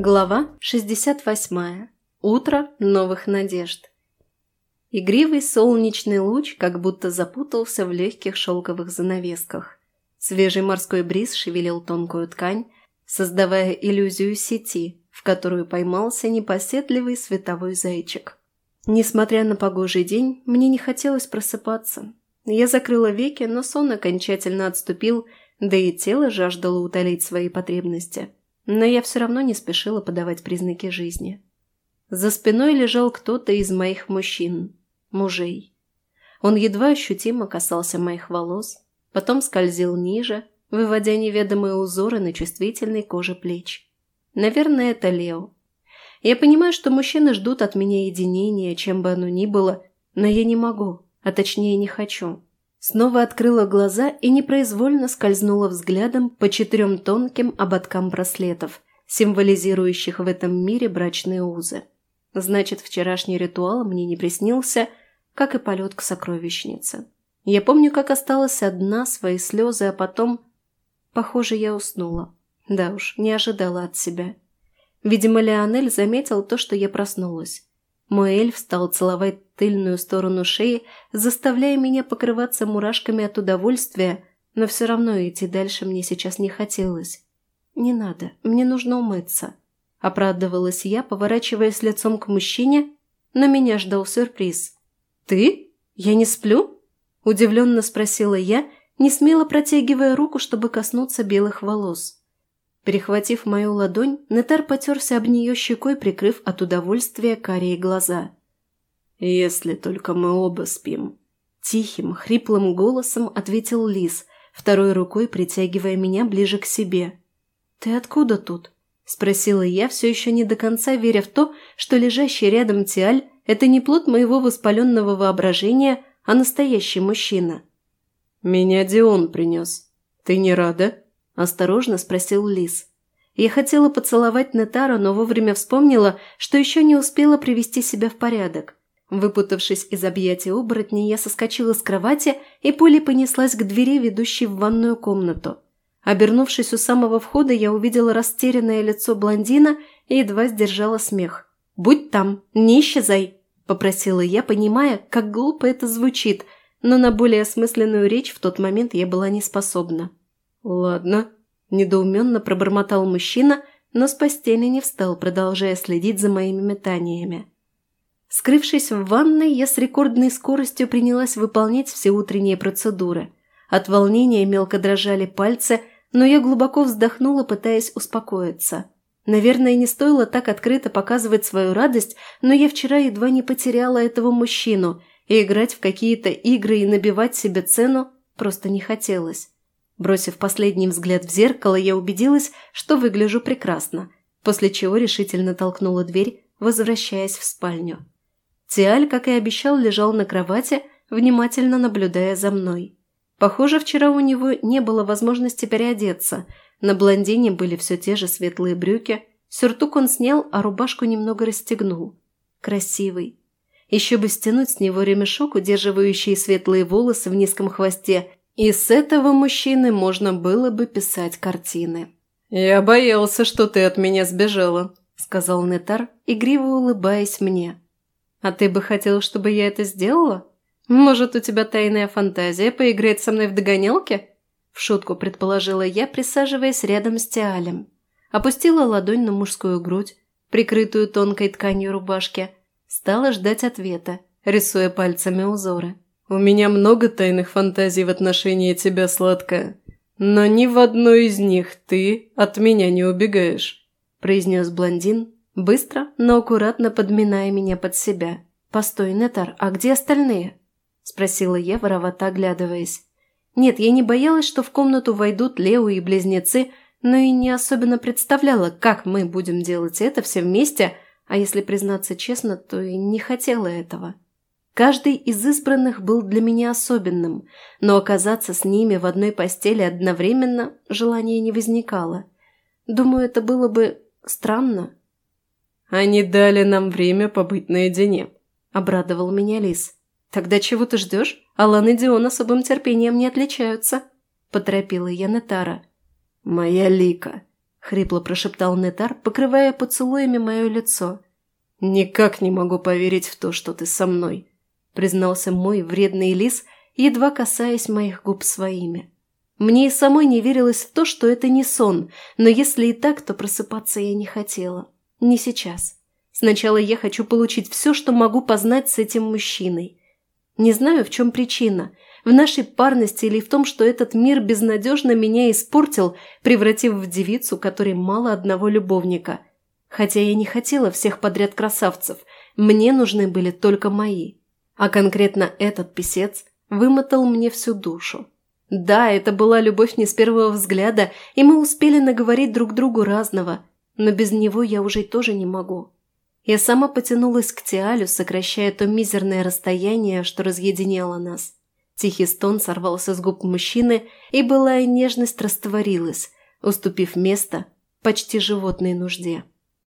Глава 68. Утро новых надежд. Игривый солнечный луч как будто запутался в легких шелковых занавесках. Свежий морской бриз шевелил тонкую ткань, создавая иллюзию сети, в которую поймался непоседливый световой зайчик. Несмотря на погожий день, мне не хотелось просыпаться. Я закрыла веки, но сон окончательно отступил, да и тело жаждало утолить свои потребности – но я все равно не спешила подавать признаки жизни. За спиной лежал кто-то из моих мужчин, мужей. Он едва ощутимо касался моих волос, потом скользил ниже, выводя неведомые узоры на чувствительной коже плеч. Наверное, это Лео. Я понимаю, что мужчины ждут от меня единения, чем бы оно ни было, но я не могу, а точнее не хочу. Снова открыла глаза и непроизвольно скользнула взглядом по четырем тонким ободкам браслетов, символизирующих в этом мире брачные узы. Значит, вчерашний ритуал мне не приснился, как и полет к сокровищнице. Я помню, как осталась одна, свои слезы, а потом... Похоже, я уснула. Да уж, не ожидала от себя. Видимо, Леонель заметил то, что я проснулась. Мой эльф стал целовать тыльную сторону шеи, заставляя меня покрываться мурашками от удовольствия, но все равно идти дальше мне сейчас не хотелось. «Не надо, мне нужно умыться», – оправдывалась я, поворачиваясь лицом к мужчине, но меня ждал сюрприз. «Ты? Я не сплю?» – удивленно спросила я, не смело протягивая руку, чтобы коснуться белых волос. Перехватив мою ладонь, Нетар потерся об нее щекой, прикрыв от удовольствия карие глаза. «Если только мы оба спим», – тихим, хриплым голосом ответил Лис, второй рукой притягивая меня ближе к себе. «Ты откуда тут?» – спросила я, все еще не до конца веря в то, что лежащий рядом Тиаль – это не плод моего воспаленного воображения, а настоящий мужчина. «Меня Дион принес. Ты не рада?» Осторожно спросил Лис. Я хотела поцеловать Нетара, но вовремя вспомнила, что еще не успела привести себя в порядок. Выпутавшись из объятия оборотня, я соскочила с кровати и пулей понеслась к двери, ведущей в ванную комнату. Обернувшись у самого входа, я увидела растерянное лицо блондина и едва сдержала смех. «Будь там, не исчезай!» – попросила я, понимая, как глупо это звучит, но на более осмысленную речь в тот момент я была не способна. «Ладно», – недоуменно пробормотал мужчина, но с постели не встал, продолжая следить за моими метаниями. Скрывшись в ванной, я с рекордной скоростью принялась выполнять все утренние процедуры. От волнения мелко дрожали пальцы, но я глубоко вздохнула, пытаясь успокоиться. Наверное, не стоило так открыто показывать свою радость, но я вчера едва не потеряла этого мужчину, и играть в какие-то игры и набивать себе цену просто не хотелось. Бросив последний взгляд в зеркало, я убедилась, что выгляжу прекрасно, после чего решительно толкнула дверь, возвращаясь в спальню. Тиаль, как и обещал, лежал на кровати, внимательно наблюдая за мной. Похоже, вчера у него не было возможности переодеться. На блондине были все те же светлые брюки. Сюртук он снял, а рубашку немного расстегнул. Красивый. Еще бы стянуть с него ремешок, удерживающий светлые волосы в низком хвосте, и с этого мужчины можно было бы писать картины. «Я боялся, что ты от меня сбежала», – сказал Нетар, игриво улыбаясь мне. «А ты бы хотел, чтобы я это сделала? Может, у тебя тайная фантазия поиграть со мной в догонялки?» В шутку предположила я, присаживаясь рядом с Тиалем. Опустила ладонь на мужскую грудь, прикрытую тонкой тканью рубашки. Стала ждать ответа, рисуя пальцами узоры. «У меня много тайных фантазий в отношении тебя, сладкая, но ни в одной из них ты от меня не убегаешь», – произнес блондин, быстро, но аккуратно подминая меня под себя. «Постой, Нетар, а где остальные?» – спросила я, воровато оглядываясь. Нет, я не боялась, что в комнату войдут Лео и близнецы, но и не особенно представляла, как мы будем делать это все вместе, а если признаться честно, то и не хотела этого. Каждый из избранных был для меня особенным, но оказаться с ними в одной постели одновременно желания не возникало. Думаю, это было бы странно. «Они дали нам время побыть наедине», – обрадовал меня Лис. «Тогда чего ты ждешь? Алан и Дион особым терпением не отличаются», – поторопила я Нетара. «Моя Лика», – хрипло прошептал Нетар, покрывая поцелуями мое лицо. «Никак не могу поверить в то, что ты со мной», – признался мой вредный лис, едва касаясь моих губ своими. Мне и самой не верилось в то, что это не сон, но если и так, то просыпаться я не хотела. Не сейчас. Сначала я хочу получить все, что могу познать с этим мужчиной. Не знаю, в чем причина. В нашей парности или в том, что этот мир безнадежно меня испортил, превратив в девицу, которой мало одного любовника. Хотя я не хотела всех подряд красавцев. Мне нужны были только мои. А конкретно этот писец вымотал мне всю душу. Да, это была любовь не с первого взгляда, и мы успели наговорить друг другу разного, но без него я уже тоже не могу. Я сама потянулась к Тиалю, сокращая то мизерное расстояние, что разъединяло нас. Тихий стон сорвался с губ мужчины, и былая нежность растворилась, уступив место почти животной нужде.